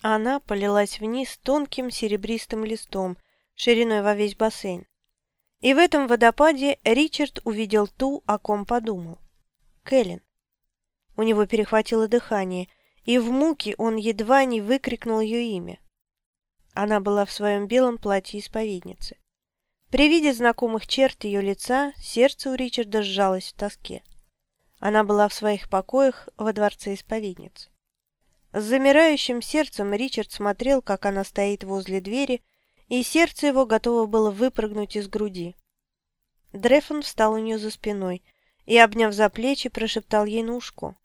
Она полилась вниз тонким серебристым листом, шириной во весь бассейн. И в этом водопаде Ричард увидел ту, о ком подумал. Кэлен. У него перехватило дыхание, и в муке он едва не выкрикнул ее имя. Она была в своем белом платье исповедницы. При виде знакомых черт ее лица сердце у Ричарда сжалось в тоске. Она была в своих покоях во дворце исповедниц. С замирающим сердцем Ричард смотрел, как она стоит возле двери, и сердце его готово было выпрыгнуть из груди. Дрефон встал у нее за спиной и, обняв за плечи, прошептал ей на ушко.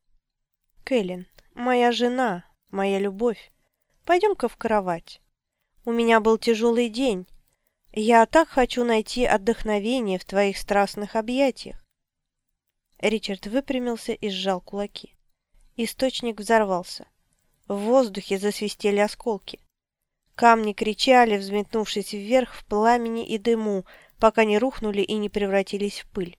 «Кэлен, моя жена, моя любовь, пойдем-ка в кровать. У меня был тяжелый день. Я так хочу найти отдохновение в твоих страстных объятиях». Ричард выпрямился и сжал кулаки. Источник взорвался. В воздухе засвистели осколки. Камни кричали, взметнувшись вверх в пламени и дыму, пока не рухнули и не превратились в пыль.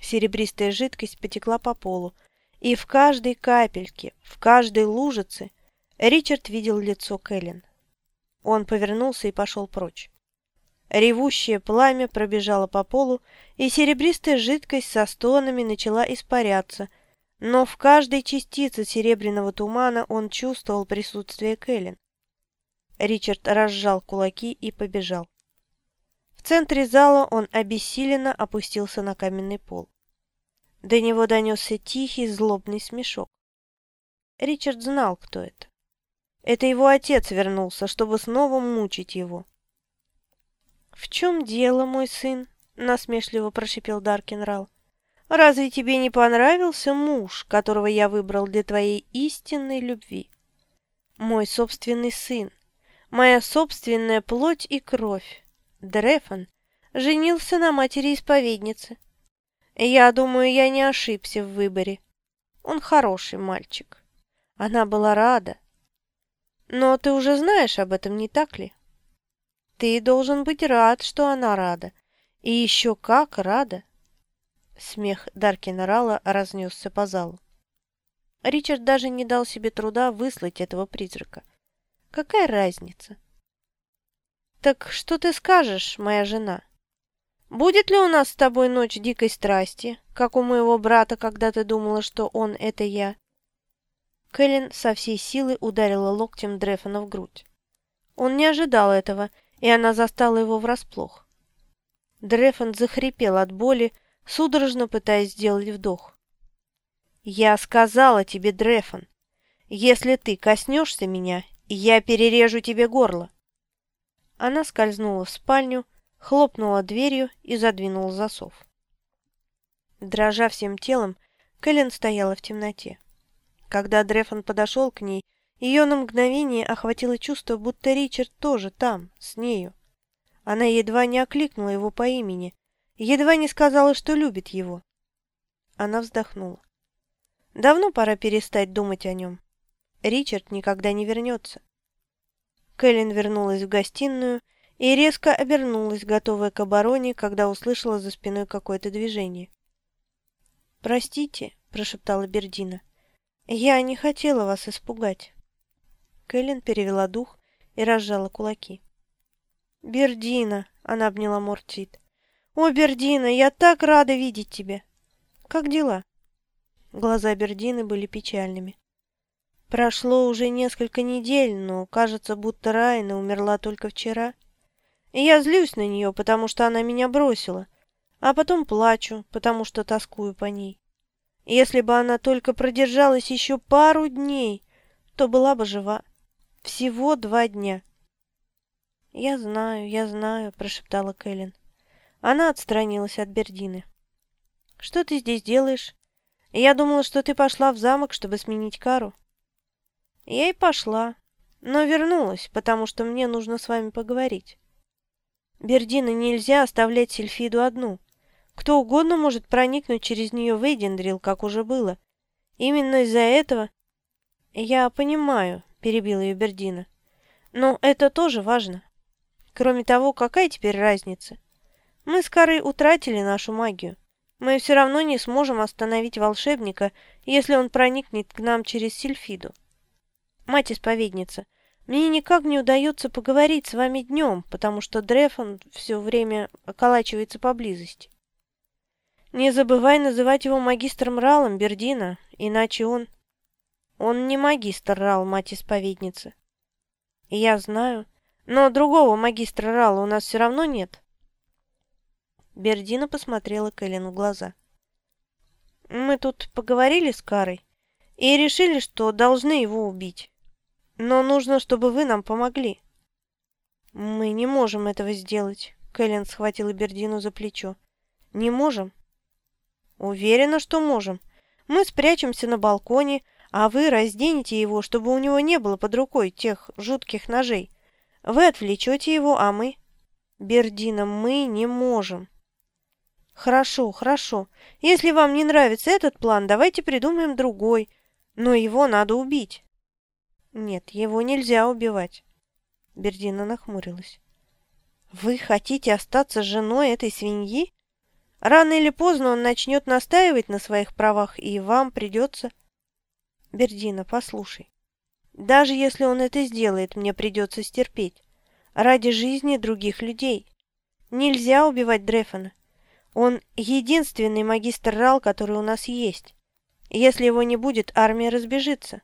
Серебристая жидкость потекла по полу, и в каждой капельке, в каждой лужице Ричард видел лицо Кэлен. Он повернулся и пошел прочь. Ревущее пламя пробежало по полу, и серебристая жидкость со стонами начала испаряться, но в каждой частице серебряного тумана он чувствовал присутствие Кэлен. Ричард разжал кулаки и побежал. В центре зала он обессиленно опустился на каменный пол. До него донесся тихий злобный смешок. Ричард знал, кто это. Это его отец вернулся, чтобы снова мучить его. «В чем дело, мой сын?» — насмешливо прошипел Даркенрал. Разве тебе не понравился муж, которого я выбрал для твоей истинной любви? Мой собственный сын, моя собственная плоть и кровь, Дрефон, женился на матери-исповедницы. Я думаю, я не ошибся в выборе. Он хороший мальчик. Она была рада. Но ты уже знаешь об этом, не так ли? Ты должен быть рад, что она рада. И еще как рада. Смех Даркина Рала разнесся по залу. Ричард даже не дал себе труда выслать этого призрака. Какая разница? «Так что ты скажешь, моя жена? Будет ли у нас с тобой ночь дикой страсти, как у моего брата, когда ты думала, что он — это я?» Кэлен со всей силы ударила локтем Дрефона в грудь. Он не ожидал этого, и она застала его врасплох. Дрефон захрипел от боли, судорожно пытаясь сделать вдох. «Я сказала тебе, Дрефон, если ты коснешься меня, я перережу тебе горло». Она скользнула в спальню, хлопнула дверью и задвинула засов. Дрожа всем телом, Кэлен стояла в темноте. Когда Дрефон подошел к ней, ее на мгновение охватило чувство, будто Ричард тоже там, с нею. Она едва не окликнула его по имени, Едва не сказала, что любит его. Она вздохнула. Давно пора перестать думать о нем. Ричард никогда не вернется. Кэлен вернулась в гостиную и резко обернулась, готовая к обороне, когда услышала за спиной какое-то движение. «Простите», — прошептала Бердина. «Я не хотела вас испугать». Кэлен перевела дух и разжала кулаки. «Бердина», — она обняла Мортит, «О, Бердина, я так рада видеть тебя! Как дела?» Глаза Бердины были печальными. Прошло уже несколько недель, но кажется, будто Райна умерла только вчера. И я злюсь на нее, потому что она меня бросила, а потом плачу, потому что тоскую по ней. Если бы она только продержалась еще пару дней, то была бы жива. Всего два дня. «Я знаю, я знаю», — прошептала Кэлен. Она отстранилась от Бердины. «Что ты здесь делаешь? Я думала, что ты пошла в замок, чтобы сменить кару». «Я и пошла, но вернулась, потому что мне нужно с вами поговорить». «Бердина нельзя оставлять Сильфиду одну. Кто угодно может проникнуть через нее в Эйдендрил, как уже было. Именно из-за этого...» «Я понимаю», — перебила ее Бердина. «Но это тоже важно. Кроме того, какая теперь разница?» Мы с Карой утратили нашу магию. Мы все равно не сможем остановить волшебника, если он проникнет к нам через Сильфиду. Мать-исповедница, Мне никак не удается поговорить с вами днем, потому что Дрефон все время околачивается поблизости. Не забывай называть его магистром Ралом, Бердина, иначе он... Он не магистр Рал, мать-исповедница. Я знаю, но другого магистра Рала у нас все равно нет. Бердина посмотрела Кэлен в глаза. Мы тут поговорили с Карой и решили, что должны его убить. Но нужно, чтобы вы нам помогли». «Мы не можем этого сделать», — Кэлен схватила Бердину за плечо. «Не можем?» «Уверена, что можем. Мы спрячемся на балконе, а вы разденете его, чтобы у него не было под рукой тех жутких ножей. Вы отвлечете его, а мы...» «Бердина, мы не можем». «Хорошо, хорошо. Если вам не нравится этот план, давайте придумаем другой. Но его надо убить». Нет, его нельзя убивать. Бердина нахмурилась. Вы хотите остаться женой этой свиньи? Рано или поздно он начнет настаивать на своих правах, и вам придется... Бердина, послушай. Даже если он это сделает, мне придется стерпеть. Ради жизни других людей. Нельзя убивать Дрефона. Он единственный магистр Рал, который у нас есть. Если его не будет, армия разбежится.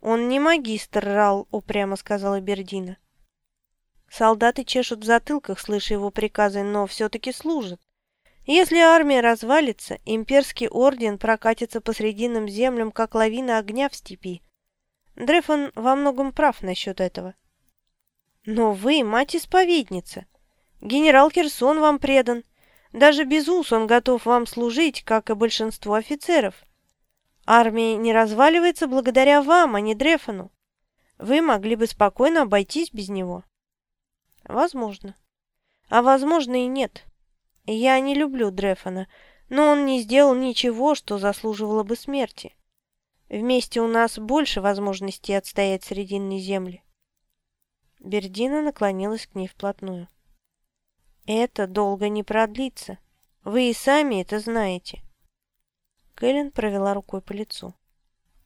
«Он не магистр, Рал», — упрямо сказала Бердина. Солдаты чешут в затылках, слыша его приказы, но все-таки служат. Если армия развалится, имперский орден прокатится по срединным землям, как лавина огня в степи. Дрефон во многом прав насчет этого. Но вы мать-исповедница. Генерал Херсон вам предан. Даже без ус он готов вам служить, как и большинство офицеров. Армия не разваливается благодаря вам, а не Дрефону. Вы могли бы спокойно обойтись без него. Возможно. А возможно и нет. Я не люблю Дрефона, но он не сделал ничего, что заслуживало бы смерти. Вместе у нас больше возможностей отстоять Срединные земли. Бердина наклонилась к ней вплотную. Это долго не продлится. Вы и сами это знаете. Кэлен провела рукой по лицу.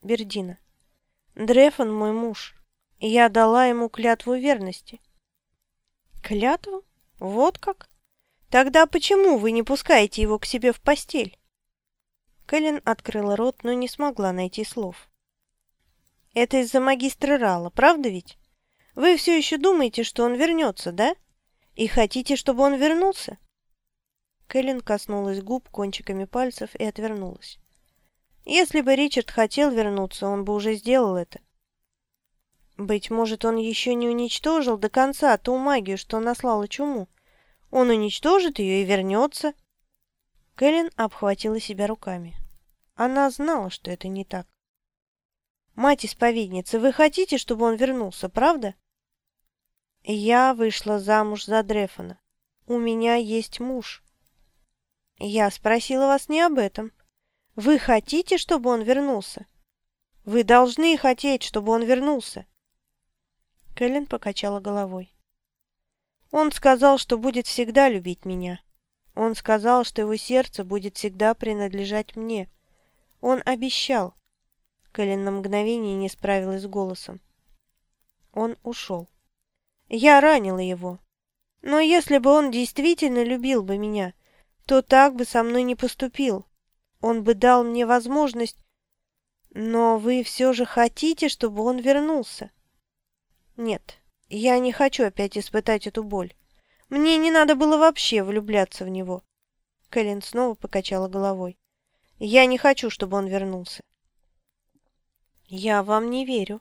«Бердина, Дрефон мой муж, я дала ему клятву верности». «Клятву? Вот как? Тогда почему вы не пускаете его к себе в постель?» Кэлен открыла рот, но не смогла найти слов. «Это из-за магистра Рала, правда ведь? Вы все еще думаете, что он вернется, да? И хотите, чтобы он вернулся?» Кэлен коснулась губ кончиками пальцев и отвернулась. Если бы Ричард хотел вернуться, он бы уже сделал это. Быть может, он еще не уничтожил до конца ту магию, что наслала чуму. Он уничтожит ее и вернется. Кэлен обхватила себя руками. Она знала, что это не так. «Мать-исповедница, вы хотите, чтобы он вернулся, правда?» «Я вышла замуж за Дрефона. У меня есть муж». «Я спросила вас не об этом. Вы хотите, чтобы он вернулся? Вы должны хотеть, чтобы он вернулся. Кэлен покачала головой. Он сказал, что будет всегда любить меня. Он сказал, что его сердце будет всегда принадлежать мне. Он обещал. Кэлен на мгновение не справилась с голосом. Он ушел. Я ранила его. Но если бы он действительно любил бы меня, то так бы со мной не поступил. Он бы дал мне возможность... Но вы все же хотите, чтобы он вернулся? Нет, я не хочу опять испытать эту боль. Мне не надо было вообще влюбляться в него. Кэлен снова покачала головой. Я не хочу, чтобы он вернулся. Я вам не верю.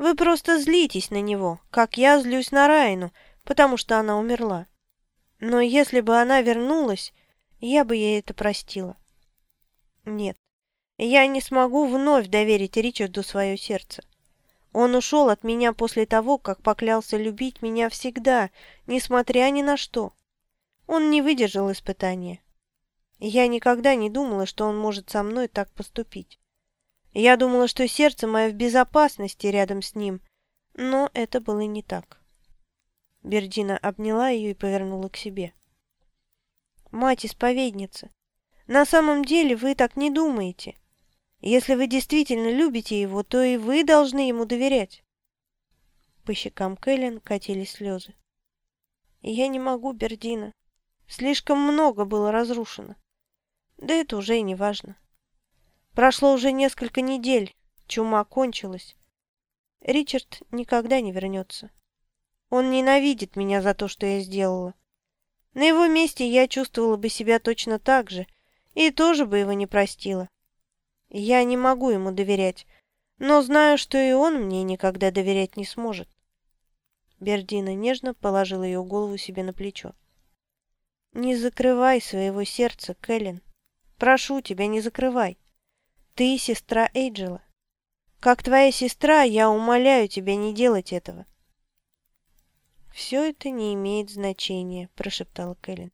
Вы просто злитесь на него, как я злюсь на Райну, потому что она умерла. Но если бы она вернулась, я бы ей это простила. Нет, я не смогу вновь доверить Ричарду свое сердце. Он ушел от меня после того, как поклялся любить меня всегда, несмотря ни на что. Он не выдержал испытания. Я никогда не думала, что он может со мной так поступить. Я думала, что сердце мое в безопасности рядом с ним, но это было не так. Бердина обняла ее и повернула к себе. «Мать-исповедница, на самом деле вы так не думаете. Если вы действительно любите его, то и вы должны ему доверять. По щекам Кэлен катились слезы. «Я не могу, Бердина. Слишком много было разрушено. Да это уже и не важно. Прошло уже несколько недель, чума кончилась. Ричард никогда не вернется. Он ненавидит меня за то, что я сделала. На его месте я чувствовала бы себя точно так же и тоже бы его не простила. Я не могу ему доверять, но знаю, что и он мне никогда доверять не сможет. Бердина нежно положила ее голову себе на плечо. «Не закрывай своего сердца, Кэлен. Прошу тебя, не закрывай. Ты сестра Эйджела. Как твоя сестра, я умоляю тебя не делать этого». «Все это не имеет значения», – прошептала Кэлен.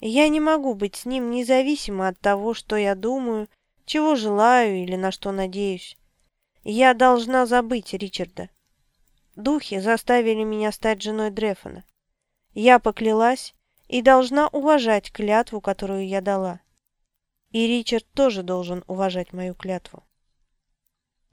«Я не могу быть с ним независимо от того, что я думаю, чего желаю или на что надеюсь. Я должна забыть Ричарда. Духи заставили меня стать женой Дрефона. Я поклялась и должна уважать клятву, которую я дала. И Ричард тоже должен уважать мою клятву.